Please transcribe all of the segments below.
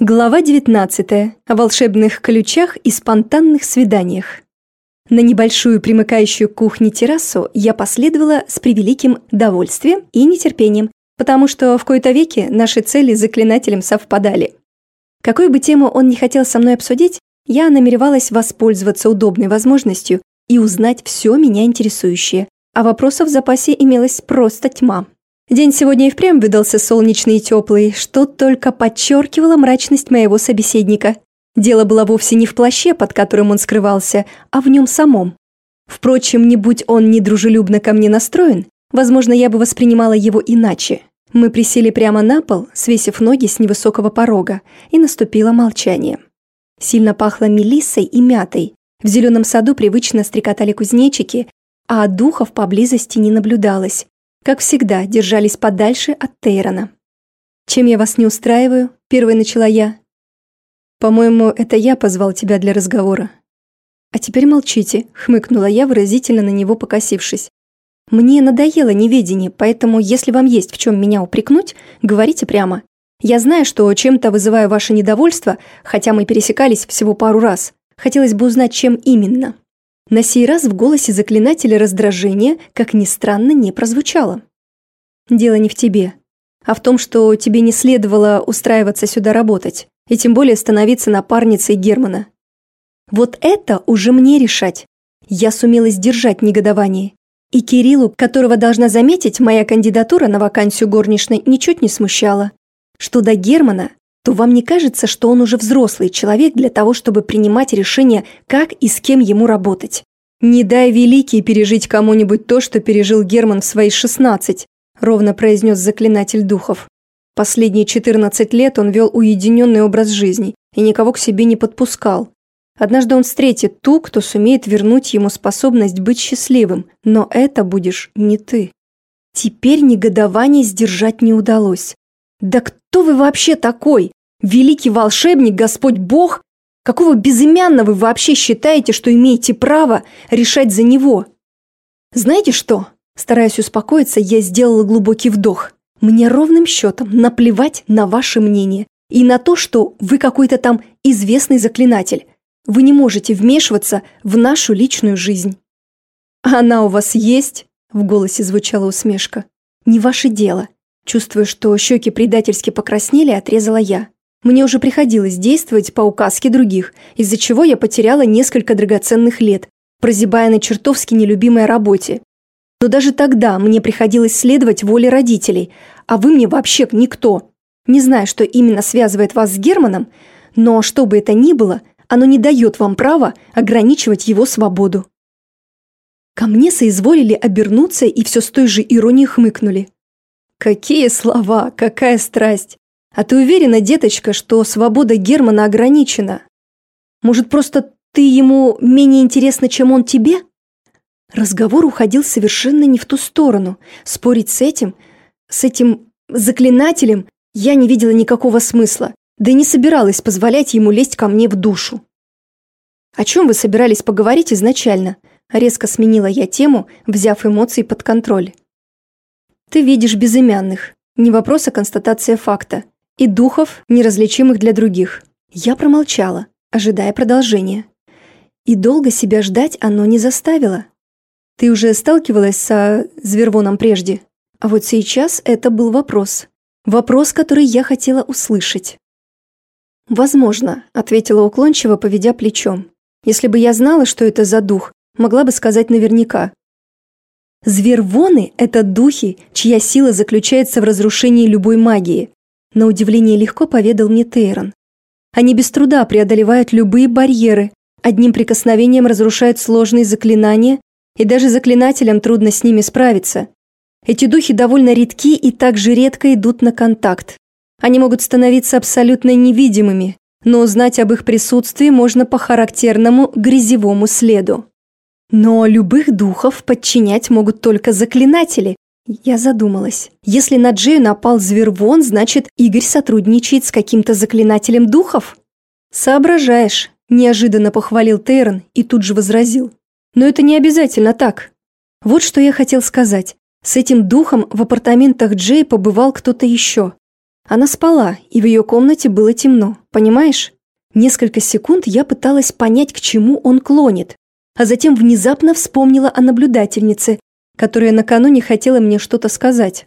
Глава 19. О волшебных ключах и спонтанных свиданиях. На небольшую примыкающую к кухне террасу я последовала с превеликим довольствием и нетерпением, потому что в кои-то веки наши цели с заклинателем совпадали. Какую бы тему он не хотел со мной обсудить, я намеревалась воспользоваться удобной возможностью и узнать все меня интересующее, а вопросов в запасе имелась просто тьма. День сегодня и впрямь выдался солнечный и теплый, что только подчеркивало мрачность моего собеседника. Дело было вовсе не в плаще, под которым он скрывался, а в нем самом. Впрочем, не будь он недружелюбно ко мне настроен, возможно, я бы воспринимала его иначе. Мы присели прямо на пол, свесив ноги с невысокого порога, и наступило молчание. Сильно пахло мелиссой и мятой. В зеленом саду привычно стрекотали кузнечики, а духов поблизости не наблюдалось, как всегда, держались подальше от Тейрона. «Чем я вас не устраиваю?» – первой начала я. «По-моему, это я позвал тебя для разговора». «А теперь молчите», – хмыкнула я, выразительно на него покосившись. «Мне надоело неведение, поэтому, если вам есть в чем меня упрекнуть, говорите прямо. Я знаю, что чем-то вызываю ваше недовольство, хотя мы пересекались всего пару раз. Хотелось бы узнать, чем именно». На сей раз в голосе заклинателя раздражение, как ни странно, не прозвучало. «Дело не в тебе, а в том, что тебе не следовало устраиваться сюда работать, и тем более становиться напарницей Германа. Вот это уже мне решать. Я сумела сдержать негодование. И Кириллу, которого должна заметить, моя кандидатура на вакансию горничной ничуть не смущала. Что до Германа, то вам не кажется, что он уже взрослый человек для того, чтобы принимать решение, как и с кем ему работать? «Не дай великий пережить кому-нибудь то, что пережил Герман в свои шестнадцать», ровно произнес заклинатель духов. Последние четырнадцать лет он вел уединенный образ жизни и никого к себе не подпускал. Однажды он встретит ту, кто сумеет вернуть ему способность быть счастливым, но это будешь не ты. Теперь негодование сдержать не удалось. «Да кто вы вообще такой? Великий волшебник, Господь Бог? Какого безымянного вы вообще считаете, что имеете право решать за него? Знаете что? Стараясь успокоиться, я сделала глубокий вдох. Мне ровным счетом наплевать на ваше мнение и на то, что вы какой-то там известный заклинатель. Вы не можете вмешиваться в нашу личную жизнь. Она у вас есть? В голосе звучала усмешка. Не ваше дело. Чувствуя, что щеки предательски покраснели, отрезала я. Мне уже приходилось действовать по указке других, из-за чего я потеряла несколько драгоценных лет, прозябая на чертовски нелюбимой работе. Но даже тогда мне приходилось следовать воле родителей, а вы мне вообще никто. Не знаю, что именно связывает вас с Германом, но что бы это ни было, оно не дает вам права ограничивать его свободу. Ко мне соизволили обернуться и все с той же иронией хмыкнули. Какие слова, какая страсть! А ты уверена, деточка, что свобода Германа ограничена? Может, просто ты ему менее интересна, чем он тебе? Разговор уходил совершенно не в ту сторону. Спорить с этим, с этим заклинателем я не видела никакого смысла, да и не собиралась позволять ему лезть ко мне в душу. «О чем вы собирались поговорить изначально?» Резко сменила я тему, взяв эмоции под контроль. «Ты видишь безымянных. Не вопрос, а констатация факта и духов, неразличимых для других. Я промолчала, ожидая продолжения. И долго себя ждать оно не заставило. Ты уже сталкивалась со Звервоном прежде? А вот сейчас это был вопрос. Вопрос, который я хотела услышать. «Возможно», — ответила уклончиво, поведя плечом. «Если бы я знала, что это за дух, могла бы сказать наверняка. Звервоны – это духи, чья сила заключается в разрушении любой магии. На удивление легко поведал мне Тейрон. Они без труда преодолевают любые барьеры, одним прикосновением разрушают сложные заклинания, и даже заклинателям трудно с ними справиться. Эти духи довольно редки и также редко идут на контакт. Они могут становиться абсолютно невидимыми, но узнать об их присутствии можно по характерному грязевому следу. Но любых духов подчинять могут только заклинатели, я задумалась. Если на Джею напал Звервон, значит, Игорь сотрудничает с каким-то заклинателем духов? Соображаешь, неожиданно похвалил Тейрон и тут же возразил. Но это не обязательно так. Вот что я хотел сказать. С этим духом в апартаментах Джей побывал кто-то еще. Она спала, и в ее комнате было темно, понимаешь? Несколько секунд я пыталась понять, к чему он клонит, а затем внезапно вспомнила о наблюдательнице, которая накануне хотела мне что-то сказать.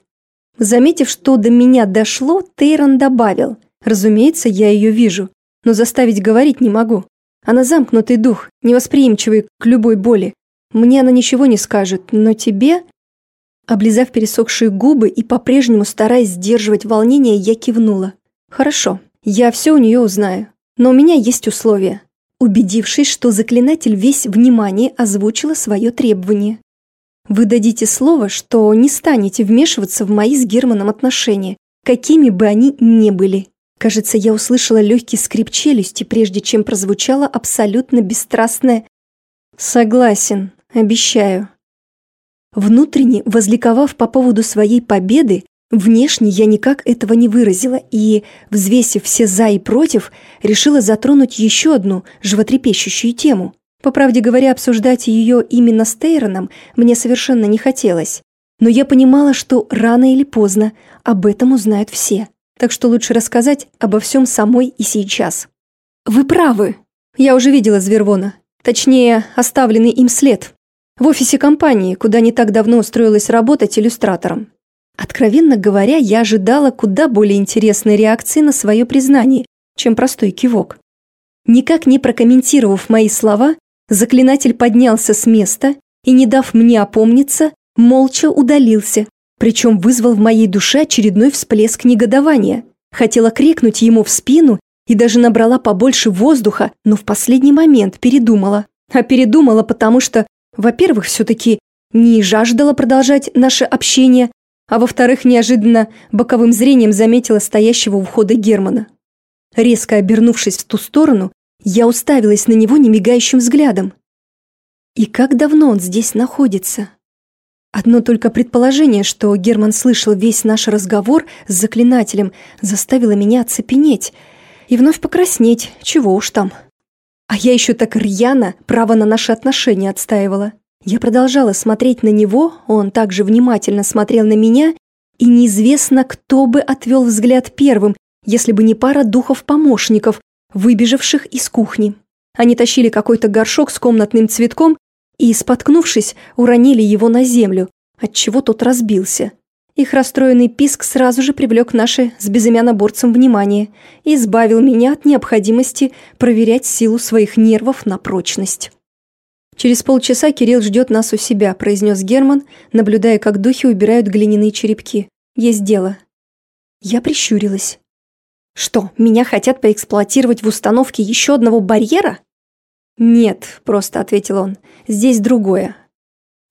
Заметив, что до меня дошло, Тейрон добавил. Разумеется, я ее вижу, но заставить говорить не могу. Она замкнутый дух, невосприимчивый к любой боли. Мне она ничего не скажет, но тебе...» Облизав пересохшие губы и по-прежнему стараясь сдерживать волнение, я кивнула. «Хорошо, я все у нее узнаю. Но у меня есть условия». Убедившись, что заклинатель весь внимание озвучила свое требование. «Вы дадите слово, что не станете вмешиваться в мои с Германом отношения, какими бы они ни были». Кажется, я услышала легкий скрип челюсти, прежде чем прозвучало абсолютно бесстрастное «Согласен, обещаю». Внутренне, возликовав по поводу своей победы, внешне я никак этого не выразила и, взвесив все «за» и «против», решила затронуть еще одну животрепещущую тему. По правде говоря, обсуждать ее именно с Тейроном мне совершенно не хотелось. Но я понимала, что рано или поздно об этом узнают все так что лучше рассказать обо всем самой и сейчас. Вы правы. Я уже видела Звервона. Точнее, оставленный им след. В офисе компании, куда не так давно устроилась работать иллюстратором. Откровенно говоря, я ожидала куда более интересной реакции на свое признание, чем простой кивок. Никак не прокомментировав мои слова, заклинатель поднялся с места и, не дав мне опомниться, молча удалился, причем вызвал в моей душе очередной всплеск негодования. Хотела крикнуть ему в спину и даже набрала побольше воздуха, но в последний момент передумала. А передумала, потому что, во-первых, все-таки не жаждала продолжать наше общение, а во-вторых, неожиданно боковым зрением заметила стоящего у входа Германа. Резко обернувшись в ту сторону, я уставилась на него немигающим взглядом. И как давно он здесь находится? Одно только предположение, что Герман слышал весь наш разговор с заклинателем, заставило меня оцепенеть и вновь покраснеть, чего уж там. А я еще так рьяно право на наши отношения отстаивала. Я продолжала смотреть на него, он также внимательно смотрел на меня, и неизвестно, кто бы отвел взгляд первым, если бы не пара духов-помощников, выбежавших из кухни. Они тащили какой-то горшок с комнатным цветком и, споткнувшись, уронили его на землю, отчего тот разбился. Их расстроенный писк сразу же привлек наше с безымяноборцем внимание и избавил меня от необходимости проверять силу своих нервов на прочность. «Через полчаса Кирилл ждет нас у себя», – произнес Герман, наблюдая, как духи убирают глиняные черепки. «Есть дело». Я прищурилась. «Что, меня хотят поэксплуатировать в установке еще одного барьера?» «Нет», – просто ответил он, – «здесь другое».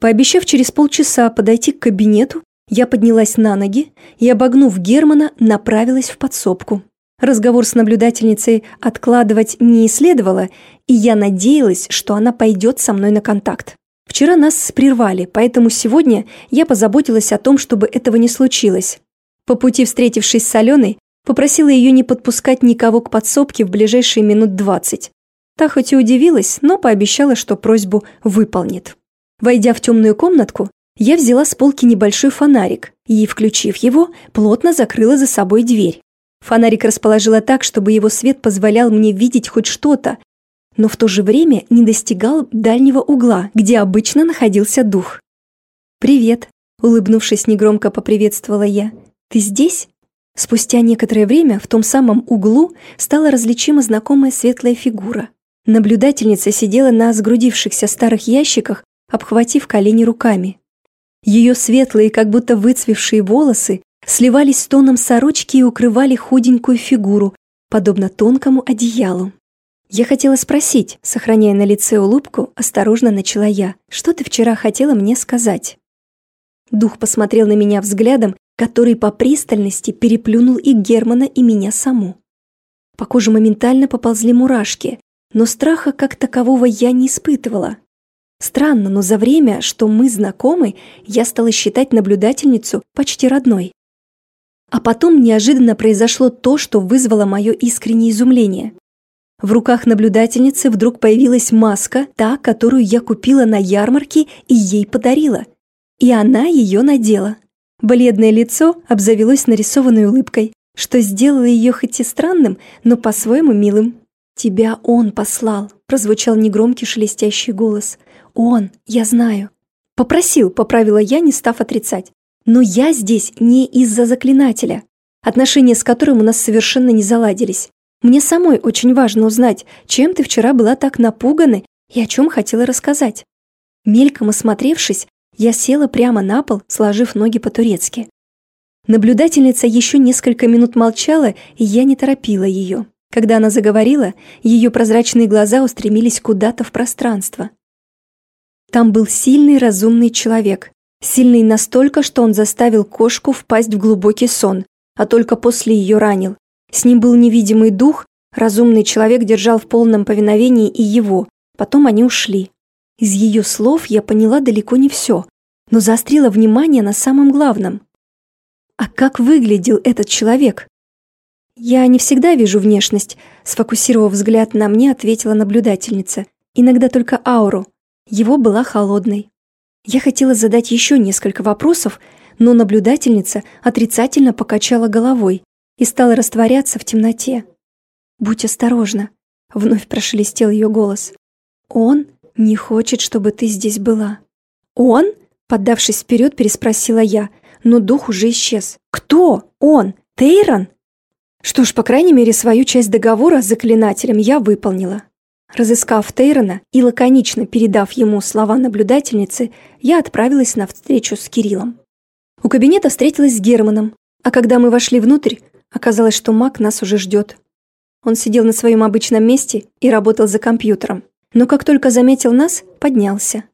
Пообещав через полчаса подойти к кабинету, я поднялась на ноги и, обогнув Германа, направилась в подсобку. Разговор с наблюдательницей откладывать не следовало, и я надеялась, что она пойдет со мной на контакт. Вчера нас прервали, поэтому сегодня я позаботилась о том, чтобы этого не случилось. По пути, встретившись с Аленой, попросила ее не подпускать никого к подсобке в ближайшие минут двадцать. Та хоть и удивилась, но пообещала, что просьбу выполнит. Войдя в темную комнатку, я взяла с полки небольшой фонарик и, включив его, плотно закрыла за собой дверь. Фонарик расположила так, чтобы его свет позволял мне видеть хоть что-то, но в то же время не достигал дальнего угла, где обычно находился дух. «Привет», — улыбнувшись негромко поприветствовала я. «Ты здесь?» Спустя некоторое время в том самом углу стала различима знакомая светлая фигура. Наблюдательница сидела на сгрудившихся старых ящиках, обхватив колени руками. Ее светлые, как будто выцвевшие волосы сливались с тоном сорочки и укрывали худенькую фигуру, подобно тонкому одеялу. Я хотела спросить, сохраняя на лице улыбку, осторожно начала я, что ты вчера хотела мне сказать? Дух посмотрел на меня взглядом, который по пристальности переплюнул и Германа, и меня саму. По коже моментально поползли мурашки, но страха как такового я не испытывала. Странно, но за время, что мы знакомы, я стала считать наблюдательницу почти родной. А потом неожиданно произошло то, что вызвало мое искреннее изумление. В руках наблюдательницы вдруг появилась маска, та, которую я купила на ярмарке и ей подарила. И она ее надела. Бледное лицо обзавелось нарисованной улыбкой, что сделало ее хоть и странным, но по-своему милым. «Тебя он послал», — прозвучал негромкий шелестящий голос. «Он, я знаю». «Попросил», — поправила я, не став отрицать. «Но я здесь не из-за заклинателя, отношения с которым у нас совершенно не заладились. Мне самой очень важно узнать, чем ты вчера была так напугана и о чем хотела рассказать». Мельком осмотревшись, я села прямо на пол, сложив ноги по-турецки. Наблюдательница еще несколько минут молчала, и я не торопила ее. Когда она заговорила, ее прозрачные глаза устремились куда-то в пространство. Там был сильный, разумный человек. Сильный настолько, что он заставил кошку впасть в глубокий сон, а только после ее ранил. С ним был невидимый дух, разумный человек держал в полном повиновении и его. Потом они ушли. Из ее слов я поняла далеко не все, но заострила внимание на самом главном. А как выглядел этот человек? «Я не всегда вижу внешность», — сфокусировав взгляд на мне, ответила наблюдательница. «Иногда только ауру. Его была холодной». Я хотела задать еще несколько вопросов, но наблюдательница отрицательно покачала головой и стала растворяться в темноте. «Будь осторожна», — вновь прошелестел ее голос. «Он не хочет, чтобы ты здесь была». «Он?» — поддавшись вперед, переспросила я, но дух уже исчез. «Кто? Он? Тейрон?» Что ж, по крайней мере, свою часть договора с заклинателем я выполнила. Разыскав Тейрона и лаконично передав ему слова наблюдательницы, я отправилась на встречу с Кириллом. У кабинета встретилась с Германом, а когда мы вошли внутрь, оказалось, что маг нас уже ждет. Он сидел на своем обычном месте и работал за компьютером, но как только заметил нас, поднялся.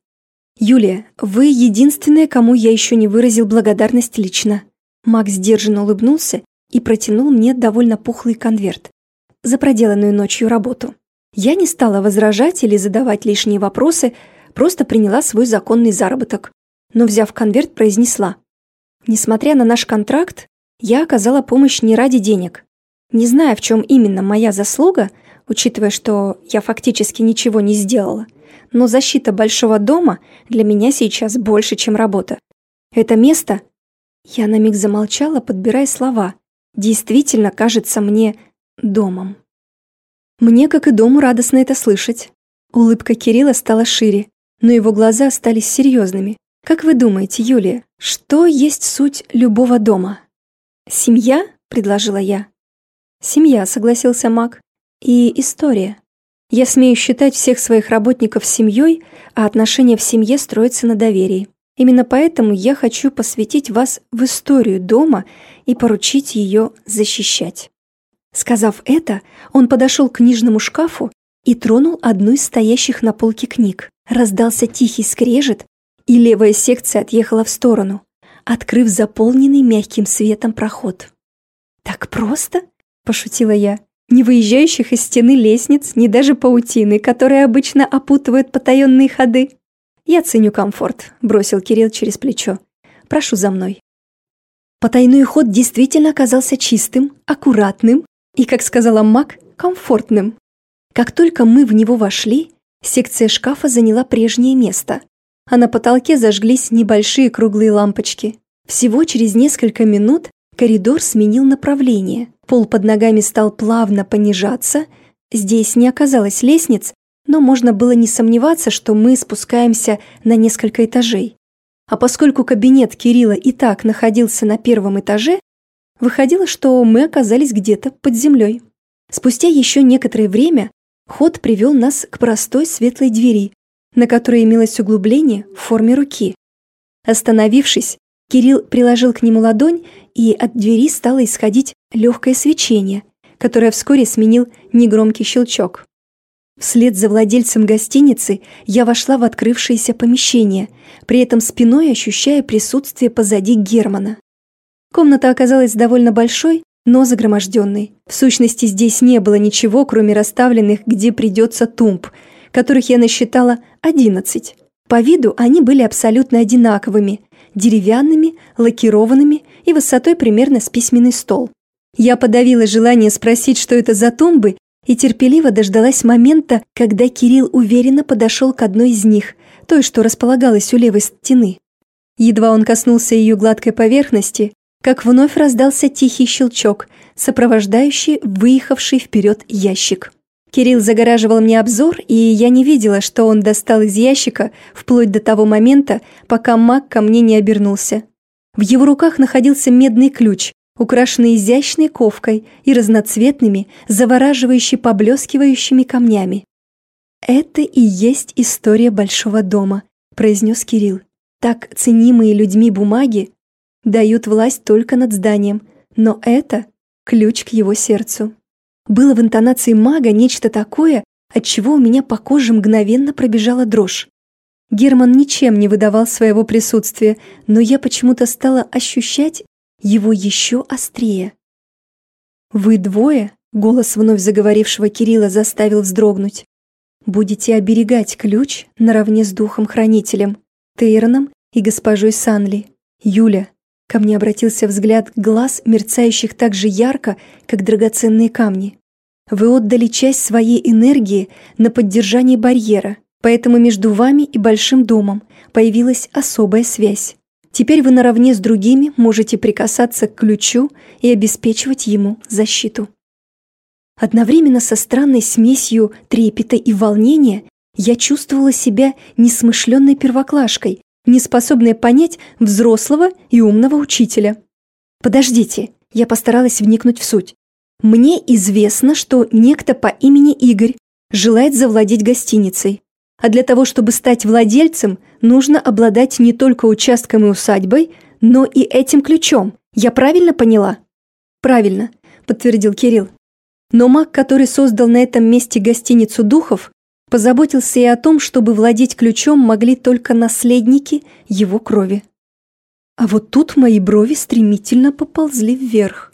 «Юлия, вы единственная, кому я еще не выразил благодарность лично». Маг сдержанно улыбнулся и протянул мне довольно пухлый конверт за проделанную ночью работу. Я не стала возражать или задавать лишние вопросы, просто приняла свой законный заработок. Но, взяв конверт, произнесла. Несмотря на наш контракт, я оказала помощь не ради денег. Не зная, в чем именно моя заслуга, учитывая, что я фактически ничего не сделала, но защита большого дома для меня сейчас больше, чем работа. Это место... Я на миг замолчала, подбирая слова – действительно кажется мне домом. Мне, как и дому, радостно это слышать. Улыбка Кирилла стала шире, но его глаза остались серьезными. Как вы думаете, Юлия, что есть суть любого дома? Семья, предложила я. Семья, согласился Мак. И история. Я смею считать всех своих работников семьей, а отношения в семье строятся на доверии. Именно поэтому я хочу посвятить вас в историю дома и поручить ее защищать». Сказав это, он подошел к книжному шкафу и тронул одну из стоящих на полке книг. Раздался тихий скрежет, и левая секция отъехала в сторону, открыв заполненный мягким светом проход. «Так просто?» – пошутила я. «Не выезжающих из стены лестниц, ни даже паутины, которые обычно опутывают потаенные ходы». «Я ценю комфорт», – бросил Кирилл через плечо. «Прошу за мной». Потайной ход действительно оказался чистым, аккуратным и, как сказала Мак, комфортным. Как только мы в него вошли, секция шкафа заняла прежнее место, а на потолке зажглись небольшие круглые лампочки. Всего через несколько минут коридор сменил направление, пол под ногами стал плавно понижаться, здесь не оказалось лестниц, но можно было не сомневаться, что мы спускаемся на несколько этажей. А поскольку кабинет Кирилла и так находился на первом этаже, выходило, что мы оказались где-то под землей. Спустя еще некоторое время ход привел нас к простой светлой двери, на которой имелось углубление в форме руки. Остановившись, Кирилл приложил к нему ладонь, и от двери стало исходить легкое свечение, которое вскоре сменил негромкий щелчок. Вслед за владельцем гостиницы я вошла в открывшееся помещение, при этом спиной ощущая присутствие позади Германа. Комната оказалась довольно большой, но загроможденной. В сущности, здесь не было ничего, кроме расставленных, где придется тумб, которых я насчитала 11. По виду они были абсолютно одинаковыми, деревянными, лакированными и высотой примерно с письменный стол. Я подавила желание спросить, что это за тумбы, и терпеливо дождалась момента, когда Кирилл уверенно подошел к одной из них, той, что располагалась у левой стены. Едва он коснулся ее гладкой поверхности, как вновь раздался тихий щелчок, сопровождающий выехавший вперед ящик. Кирилл загораживал мне обзор, и я не видела, что он достал из ящика вплоть до того момента, пока маг ко мне не обернулся. В его руках находился медный ключ, украшенный изящной ковкой и разноцветными, завораживающе поблескивающими камнями. «Это и есть история большого дома», – произнес Кирилл. «Так ценимые людьми бумаги дают власть только над зданием, но это ключ к его сердцу». Было в интонации мага нечто такое, от чего у меня по коже мгновенно пробежала дрожь. Герман ничем не выдавал своего присутствия, но я почему-то стала ощущать его еще острее. «Вы двое?» — голос вновь заговорившего Кирилла заставил вздрогнуть. «Будете оберегать ключ наравне с духом-хранителем, Тейроном и госпожой Санли. Юля». Ко мне обратился взгляд глаз, мерцающих так же ярко, как драгоценные камни. «Вы отдали часть своей энергии на поддержание барьера, поэтому между вами и Большим домом появилась особая связь. Теперь вы наравне с другими можете прикасаться к ключу и обеспечивать ему защиту. Одновременно со странной смесью трепета и волнения я чувствовала себя несмышленной первоклашкой, неспособной понять взрослого и умного учителя. Подождите, я постаралась вникнуть в суть. Мне известно, что некто по имени Игорь желает завладеть гостиницей. А для того, чтобы стать владельцем, нужно обладать не только участком и усадьбой, но и этим ключом. Я правильно поняла? Правильно, подтвердил Кирилл. Но маг, который создал на этом месте гостиницу духов, позаботился и о том, чтобы владеть ключом могли только наследники его крови. А вот тут мои брови стремительно поползли вверх.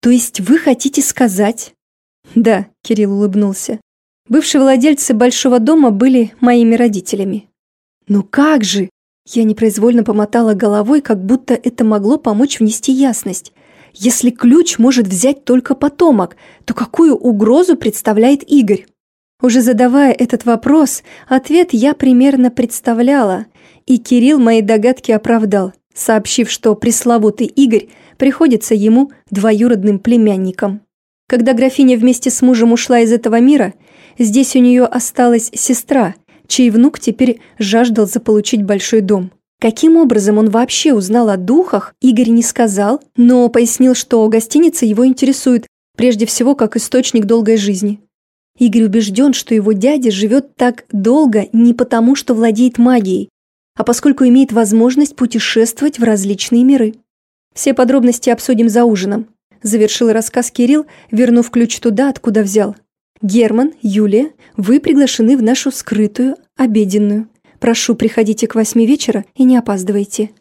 То есть вы хотите сказать? Да, Кирилл улыбнулся. Бывшие владельцы большого дома были моими родителями. «Ну как же?» Я непроизвольно помотала головой, как будто это могло помочь внести ясность. Если ключ может взять только потомок, то какую угрозу представляет Игорь? Уже задавая этот вопрос, ответ я примерно представляла, и Кирилл мои догадки оправдал, сообщив, что пресловутый Игорь приходится ему двоюродным племянником. Когда графиня вместе с мужем ушла из этого мира, Здесь у нее осталась сестра, чей внук теперь жаждал заполучить большой дом. Каким образом он вообще узнал о духах, Игорь не сказал, но пояснил, что гостиница его интересует, прежде всего как источник долгой жизни. Игорь убежден, что его дядя живет так долго не потому, что владеет магией, а поскольку имеет возможность путешествовать в различные миры. Все подробности обсудим за ужином, завершил рассказ Кирилл, вернув ключ туда, откуда взял. Герман, Юлия, вы приглашены в нашу скрытую обеденную. Прошу, приходите к восьми вечера и не опаздывайте».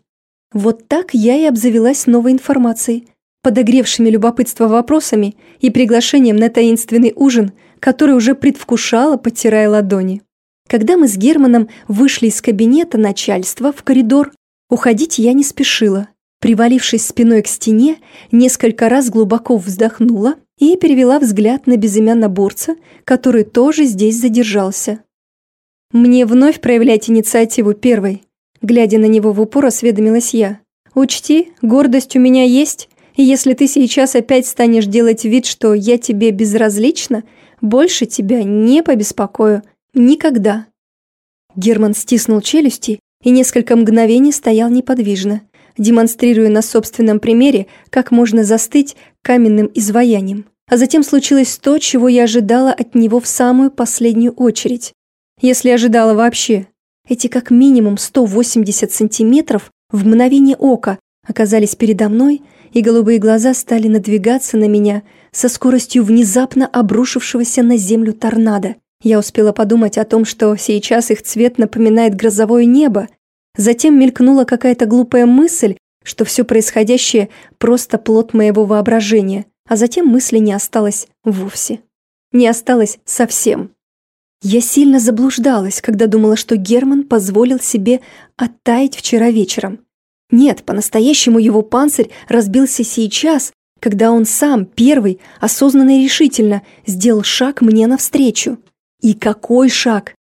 Вот так я и обзавелась новой информацией, подогревшими любопытство вопросами и приглашением на таинственный ужин, который уже предвкушала, потирая ладони. Когда мы с Германом вышли из кабинета начальства в коридор, уходить я не спешила. Привалившись спиной к стене, несколько раз глубоко вздохнула и перевела взгляд на безымянноборца, который тоже здесь задержался. «Мне вновь проявлять инициативу первой», глядя на него в упор, осведомилась я. «Учти, гордость у меня есть, и если ты сейчас опять станешь делать вид, что я тебе безразлична, больше тебя не побеспокою. Никогда». Герман стиснул челюсти и несколько мгновений стоял неподвижно, демонстрируя на собственном примере, как можно застыть каменным изваянием. А затем случилось то, чего я ожидала от него в самую последнюю очередь. Если ожидала вообще. Эти как минимум 180 сантиметров в мгновение ока оказались передо мной, и голубые глаза стали надвигаться на меня со скоростью внезапно обрушившегося на землю торнадо. Я успела подумать о том, что сейчас их цвет напоминает грозовое небо. Затем мелькнула какая-то глупая мысль, что все происходящее просто плод моего воображения, а затем мысли не осталось вовсе. Не осталось совсем. Я сильно заблуждалась, когда думала, что Герман позволил себе оттаять вчера вечером. Нет, по-настоящему его панцирь разбился сейчас, когда он сам, первый, осознанно и решительно, сделал шаг мне навстречу. И какой шаг!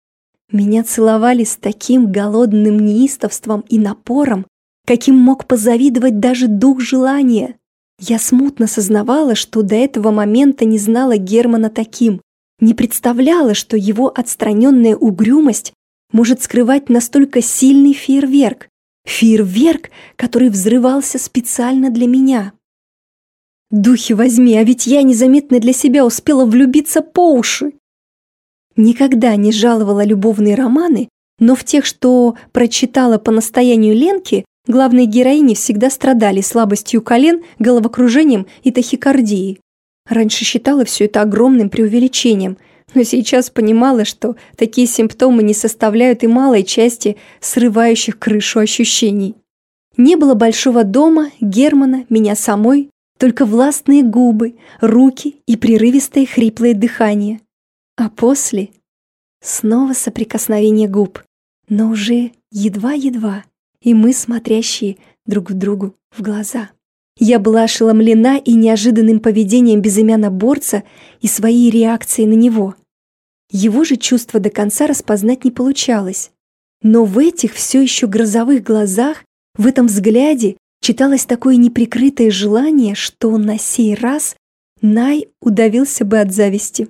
Меня целовали с таким голодным неистовством и напором, каким мог позавидовать даже дух желания. Я смутно сознавала, что до этого момента не знала Германа таким, не представляла, что его отстраненная угрюмость может скрывать настолько сильный фейерверк. Фейерверк, который взрывался специально для меня. Духи возьми, а ведь я незаметно для себя успела влюбиться по уши. Никогда не жаловала любовные романы, но в тех, что прочитала по настоянию Ленки, главные героини всегда страдали слабостью колен, головокружением и тахикардией. Раньше считала все это огромным преувеличением, но сейчас понимала, что такие симптомы не составляют и малой части срывающих крышу ощущений. Не было большого дома, Германа, меня самой, только властные губы, руки и прерывистое хриплое дыхание. А после снова соприкосновение губ, но уже едва-едва, и мы смотрящие друг в другу в глаза. Я была ошеломлена и неожиданным поведением борца и своей реакцией на него. Его же чувства до конца распознать не получалось. Но в этих все еще грозовых глазах, в этом взгляде читалось такое неприкрытое желание, что на сей раз Най удавился бы от зависти.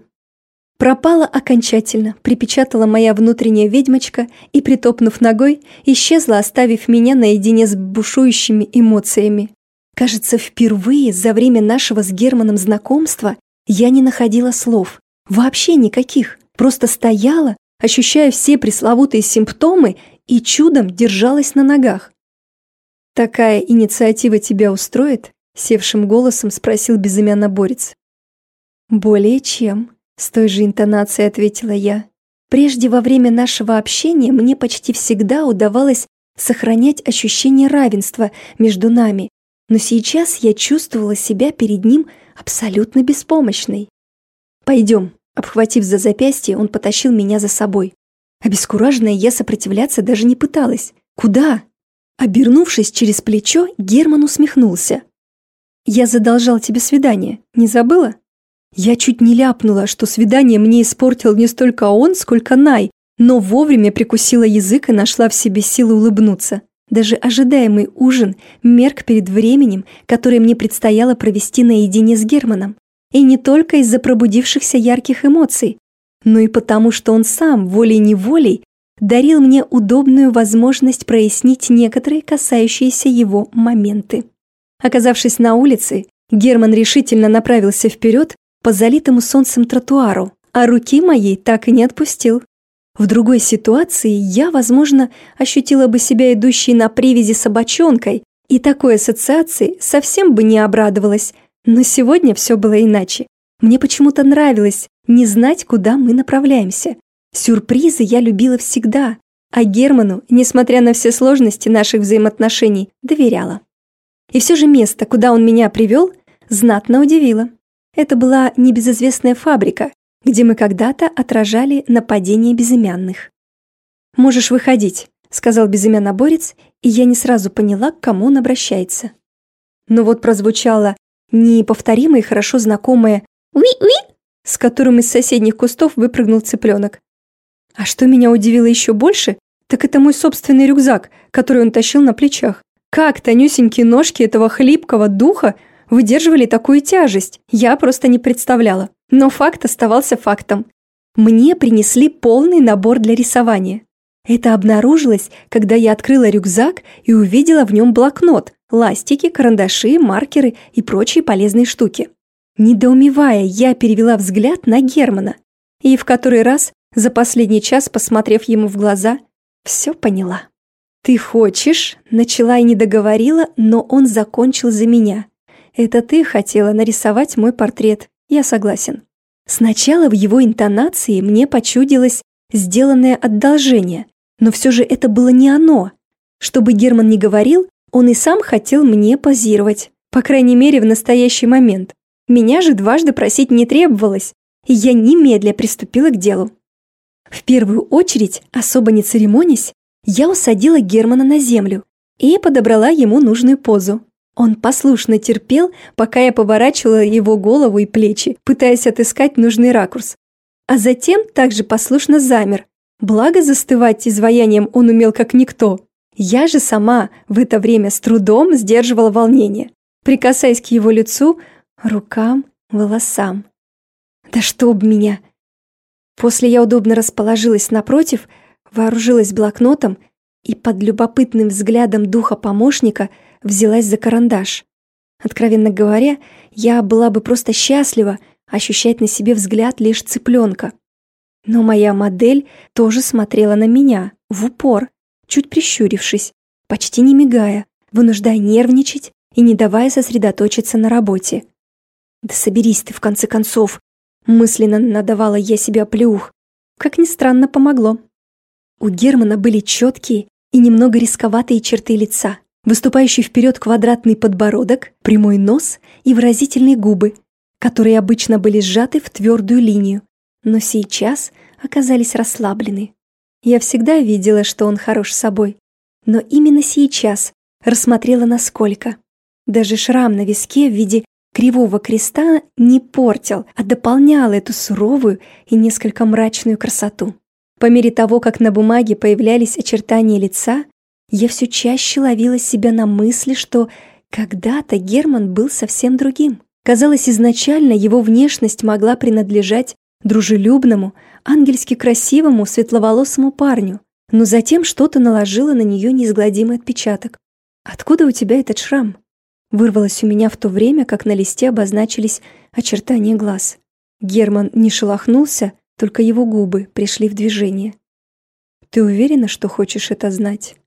Пропала окончательно, припечатала моя внутренняя ведьмочка и, притопнув ногой, исчезла, оставив меня наедине с бушующими эмоциями. Кажется, впервые за время нашего с Германом знакомства я не находила слов. Вообще никаких. Просто стояла, ощущая все пресловутые симптомы и чудом держалась на ногах. «Такая инициатива тебя устроит?» — севшим голосом спросил борец. «Более чем», — с той же интонацией ответила я. «Прежде во время нашего общения мне почти всегда удавалось сохранять ощущение равенства между нами, но сейчас я чувствовала себя перед ним абсолютно беспомощной. «Пойдем», — обхватив за запястье, он потащил меня за собой. Обескураженная я сопротивляться даже не пыталась. «Куда?» Обернувшись через плечо, Герман усмехнулся. «Я задолжал тебе свидание, не забыла?» Я чуть не ляпнула, что свидание мне испортил не столько он, сколько Най, но вовремя прикусила язык и нашла в себе силы улыбнуться. Даже ожидаемый ужин мерк перед временем, которое мне предстояло провести наедине с Германом. И не только из-за пробудившихся ярких эмоций, но и потому, что он сам, волей-неволей, дарил мне удобную возможность прояснить некоторые касающиеся его моменты. Оказавшись на улице, Герман решительно направился вперед по залитому солнцем тротуару, а руки моей так и не отпустил. В другой ситуации я, возможно, ощутила бы себя идущей на привязи собачонкой, и такой ассоциации совсем бы не обрадовалась. Но сегодня все было иначе. Мне почему-то нравилось не знать, куда мы направляемся. Сюрпризы я любила всегда, а Герману, несмотря на все сложности наших взаимоотношений, доверяла. И все же место, куда он меня привел, знатно удивило. Это была небезызвестная фабрика, где мы когда-то отражали нападение безымянных. «Можешь выходить», — сказал безымяноборец, и я не сразу поняла, к кому он обращается. Но вот прозвучало неповторимое и хорошо знакомое «Уи-уи», с которым из соседних кустов выпрыгнул цыпленок. А что меня удивило еще больше, так это мой собственный рюкзак, который он тащил на плечах. Как тонюсенькие ножки этого хлипкого духа выдерживали такую тяжесть, я просто не представляла. Но факт оставался фактом. Мне принесли полный набор для рисования. Это обнаружилось, когда я открыла рюкзак и увидела в нем блокнот, ластики, карандаши, маркеры и прочие полезные штуки. Недоумевая, я перевела взгляд на Германа и в который раз за последний час, посмотрев ему в глаза, все поняла. «Ты хочешь?» – начала и не договорила, но он закончил за меня. «Это ты хотела нарисовать мой портрет. Я согласен. Сначала в его интонации мне почудилось сделанное одолжение, но все же это было не оно. Чтобы Герман не говорил, он и сам хотел мне позировать, по крайней мере в настоящий момент. Меня же дважды просить не требовалось, и я немедля приступила к делу. В первую очередь, особо не церемонясь, я усадила Германа на землю и подобрала ему нужную позу. Он послушно терпел, пока я поворачивала его голову и плечи, пытаясь отыскать нужный ракурс. А затем также послушно замер. Благо застывать изваянием он умел как никто. Я же сама в это время с трудом сдерживала волнение, прикасаясь к его лицу, рукам, волосам. Да чтоб меня! После я удобно расположилась напротив, вооружилась блокнотом и под любопытным взглядом духа помощника взялась за карандаш. Откровенно говоря, я была бы просто счастлива ощущать на себе взгляд лишь цыпленка. Но моя модель тоже смотрела на меня, в упор, чуть прищурившись, почти не мигая, вынуждая нервничать и не давая сосредоточиться на работе. «Да соберись ты, в конце концов!» Мысленно надавала я себя плюх. Как ни странно, помогло. У Германа были четкие и немного рисковатые черты лица, выступающий вперед квадратный подбородок, прямой нос и выразительные губы, которые обычно были сжаты в твердую линию, но сейчас оказались расслаблены. Я всегда видела, что он хорош собой, но именно сейчас рассмотрела насколько. Даже шрам на виске в виде кривого креста не портил, а дополнял эту суровую и несколько мрачную красоту. По мере того, как на бумаге появлялись очертания лица, я все чаще ловила себя на мысли, что когда-то Герман был совсем другим. Казалось, изначально его внешность могла принадлежать дружелюбному, ангельски красивому, светловолосому парню, но затем что-то наложило на нее неизгладимый отпечаток. «Откуда у тебя этот шрам?» Вырвалось у меня в то время, как на листе обозначились очертания глаз. Герман не шелохнулся, только его губы пришли в движение. «Ты уверена, что хочешь это знать?»